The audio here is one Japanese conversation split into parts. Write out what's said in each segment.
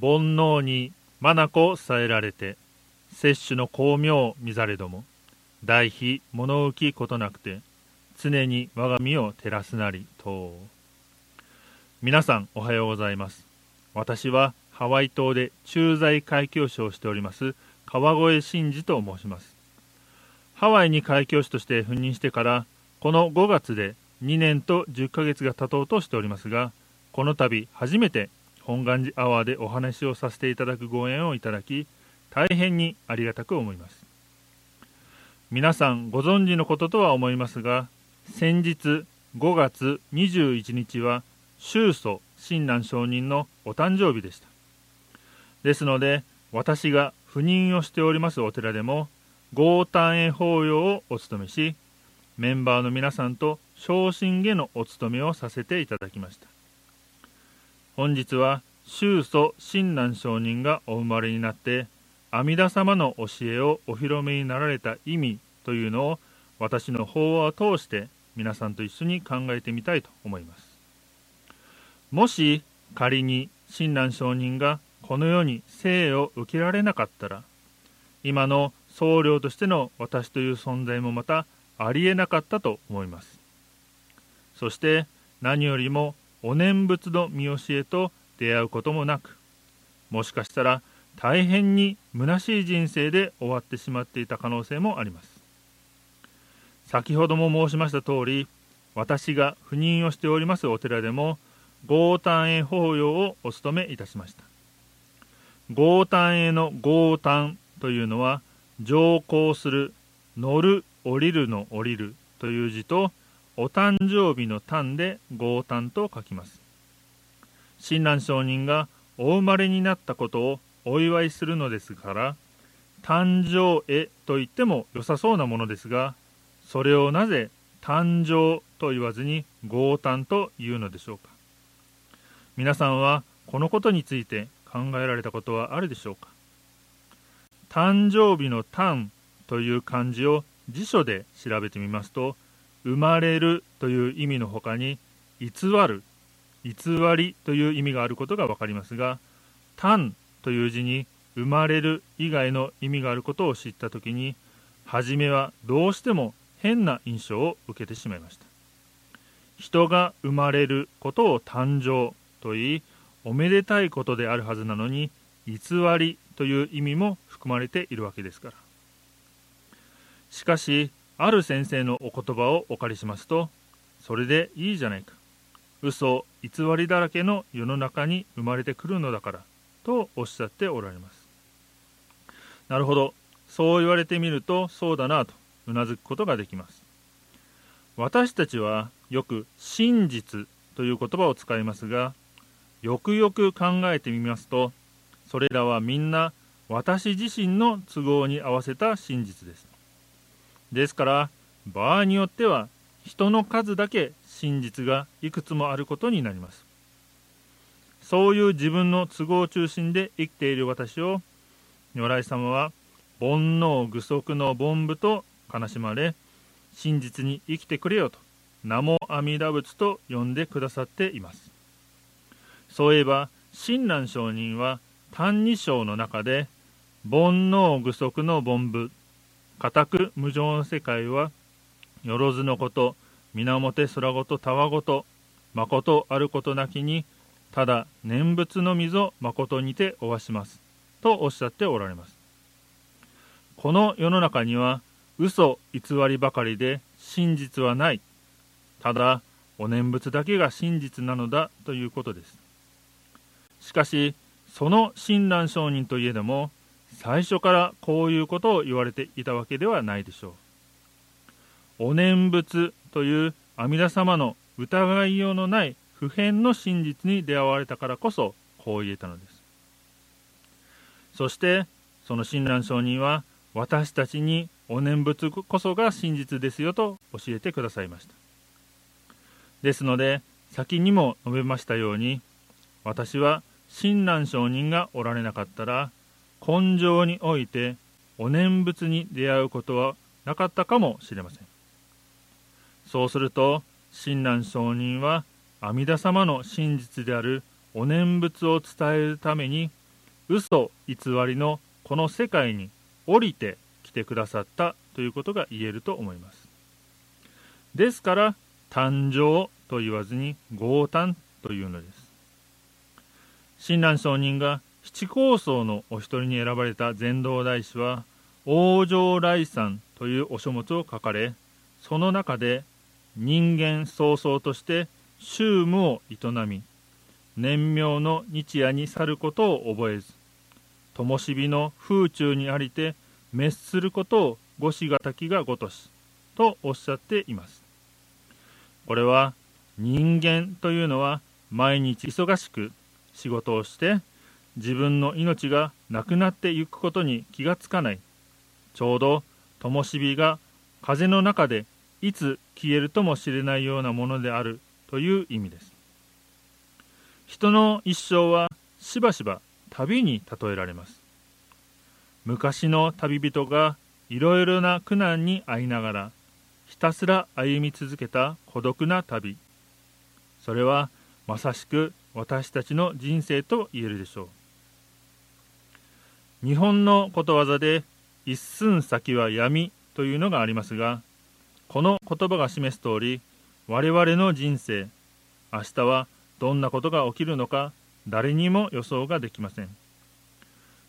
煩悩に眼伝えられて摂取の巧妙見ざれども大非物浮きことなくて常に我が身を照らすなりと皆さんおはようございます。私はハワイ島で駐在海教師をしております川越真司と申します。ハワイに海教師として赴任してからこの5月で2年と10ヶ月が経とうとしておりますがこの度初めて本願寺アワーでお話をさせていただくご縁をいただき大変にありがたく思います。皆さんご存知のこととは思いますが先日5月21日は宗祖親鸞上人のお誕生日でした。ですので私が赴任をしておりますお寺でも豪誕へ法要をお務めしメンバーの皆さんと昇進下のお務めをさせていただきました。本日は宗祖親鸞上人がお生まれになって阿弥陀様の教えをお披露目になられた意味というのを私の法話を通して皆さんと一緒に考えてみたいと思います。もし仮に親鸞上人がこの世に生を受けられなかったら今の僧侶としての私という存在もまたありえなかったと思います。そして何よりもお念仏の見教えと出会うこともなくもしかしたら大変に虚しい人生で終わってしまっていた可能性もあります。先ほども申しました通り私が赴任をしておりますお寺でも豪丹へ法要をお務めいたしました。豪丹への豪丹というのは乗降する乗る降りるの降りるという字とお誕生日の誕で豪誕と書きます。親鸞上人がお生まれになったことをお祝いするのですから誕生へと言っても良さそうなものですがそれをなぜ誕生と言わずに豪誕というのでしょうか。皆さんはこのことについて考えられたことはあるでしょうか。誕生日の誕という漢字を辞書で調べてみますと生まれるという意味のほかに偽る偽りという意味があることが分かりますが誕という字に生まれる以外の意味があることを知った時に初めはどうしても変な印象を受けてしまいました。人が生まれることを誕生と言いおめでたいことであるはずなのに偽りという意味も含まれているわけですから。しかしある先生のお言葉をお借りしますとそれでいいじゃないか。嘘偽りだらけの世の中に生まれてくるのだからとおっしゃっておられます。なるほど。そう言われてみるとそうだなとうなずくことができます。私たちはよく真実という言葉を使いますがよくよく考えてみますとそれらはみんな私自身の都合に合わせた真実です。ですから場合によっては人の数だけ真実がいくつもあることになります。そういう自分の都合中心で生きている私を如来様は煩悩具足の凡夫と悲しまれ真実に生きてくれよと名も阿弥陀仏と呼んでくださっています。そういえば親鸞上人は「歎異抄」の中で煩悩具足の凡夫固く無常の世界はよろずのこと源空ごとたわごと誠あることなきにただ念仏の溝誠にておわします。とおっしゃっておられます。この世の中には嘘偽りばかりで真実はない。ただお念仏だけが真実なのだということです。しかしその親鸞上人といえども最初からこういうことを言われていたわけではないでしょう。お念仏という阿弥陀様の疑いようのない普遍の真実に出会われたからこそこう言えたのです。そしてその親鸞上人は私たちにお念仏こそが真実ですよと教えてくださいました。ですので先にも述べましたように私は親鸞上人がおられなかったら根性においてお念仏に出会うことはなかったかもしれません。そうすると親鸞上人は阿弥陀様の真実であるお念仏を伝えるために嘘偽りのこの世界に降りてきてくださったということが言えると思います。ですから誕生と言わずに豪誕というのです。親鸞上人が七高僧のお一人に選ばれた禅道大師は往生来山というお書物を書かれその中で人間早々として宗務を営み年名の日夜に去ることを覚えず灯火の風中にありて滅することをごしがたきがごとしとおっしゃっています。これは人間というのは毎日忙しく仕事をして自分の命がなくなっていくことに気がつかない。ちょうど灯火が風の中でいつ消えるともしれないようなものであるという意味です。人の一生はしばしば旅に例えられます。昔の旅人がいろいろな苦難に遭いながらひたすら歩み続けた孤独な旅。それはまさしく私たちの人生と言えるでしょう。日本のことわざで一寸先は闇というのがありますがこの言葉が示す通り我々の人生明日はどんなことが起きるのか誰にも予想ができません。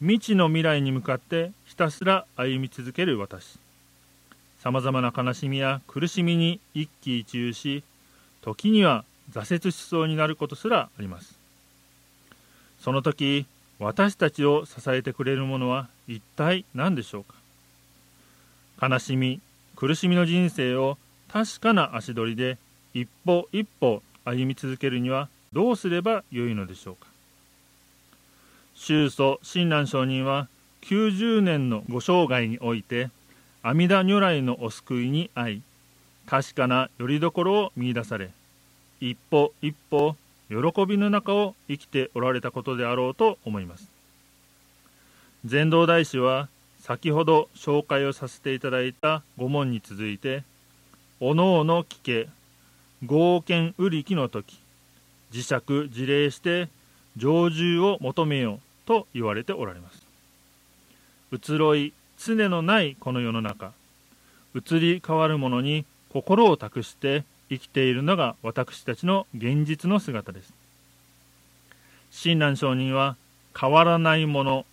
未知の未来に向かってひたすら歩み続ける私。さまざまな悲しみや苦しみに一喜一憂し時には挫折しそうになることすらあります。その時私たちを支えてくれるものは一体何でしょうか？悲しみ苦しみの人生を確かな足取りで一歩一歩歩み続けるにはどうすればよいのでしょうか？宗祖親鸞上人は90年のご生涯において阿弥陀如来のお救いに遭い確かな拠り所を見いだされ一歩一歩喜びの中を生きておられたことであろうと思います。禅道大師は先ほど紹介をさせていただいた御門に続いておのおの聞け合憲売り気の時磁石自礼して常住を求めよと言われておられます。移ろい常のないこの世の中移り変わるものに心を託して生きているのが私たちの現実の姿です。親鸞上人は変わらないもの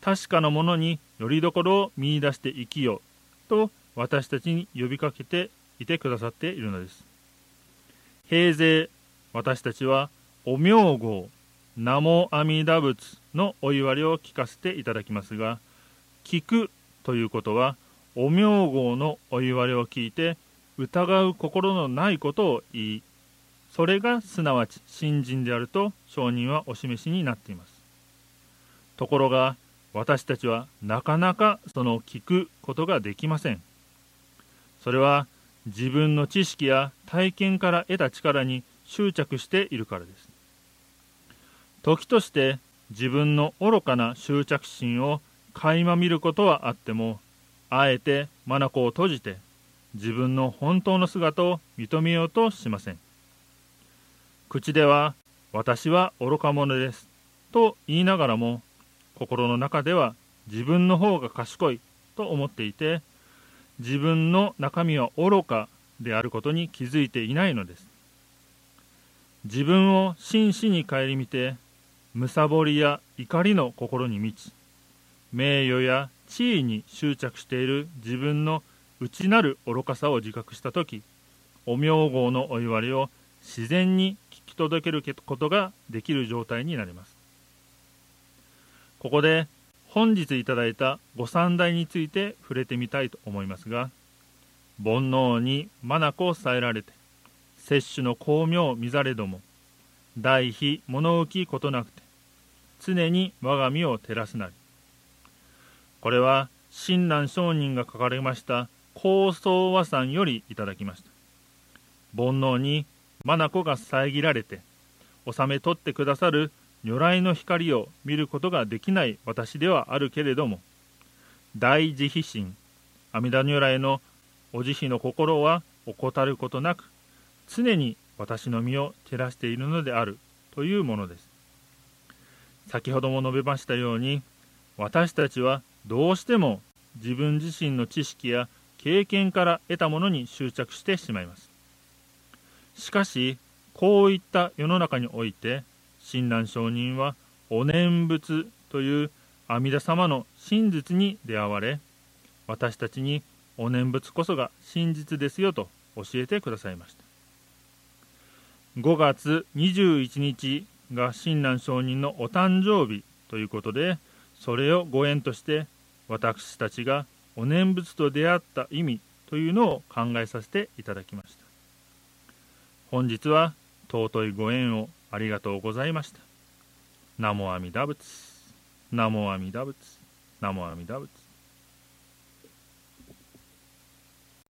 確かなものによりどころを見いだして生きよと私たちに呼びかけていてくださっているのです。平勢私たちはお名号南無阿弥陀仏のお祝いを聞かせていただきますが聞くということはお名号のお祝いを聞いて疑う心のないことを言いそれがすなわち信心であると証人はお示しになっています。ところが私たちはなかなかその聞くことができません。それは自分の知識や体験から得た力に執着しているからです。時として自分の愚かな執着心を垣間見ることはあってもあえて眼を閉じて自分の本当の姿を認めようとしません。口では私は愚か者ですと言いながらも心の中では自分の方が賢いと思っていて自分の中身は愚かであることに気づいていないのです。自分を真摯に顧みて貪りや怒りの心に満ち名誉や地位に執着している自分の内なる愚かさを自覚した時お名号のお祝いを自然に聞き届けることができる状態になります。ここで本日いただいたご三代について触れてみたいと思いますが煩悩に眼を伝えられて摂取の巧妙見ざれども大非物浮きことなくて常に我が身を照らすなり。これは親鸞上人が書かれました高僧和さんよりいただきました。煩悩に眼が遮られて収め取ってくださる如来の光を見ることができない私ではあるけれども大慈悲心阿弥陀如来のお慈悲の心は怠ることなく常に私の身を照らしているのであるというものです。先ほども述べましたように私たちはどうしても自分自身の知識や経験から得たものに執着してしまいます。しかしこういった世の中において親鸞上人はお念仏という阿弥陀様の真実に出会われ私たちにお念仏こそが真実ですよと教えてくださいました。5月21日が親鸞上人のお誕生日ということでそれをご縁として私たちがお念仏と出会った意味というのを考えさせていただきました本日は尊いご縁をありがとうございました。南無阿弥陀仏、南無阿弥陀仏、南無阿弥陀仏。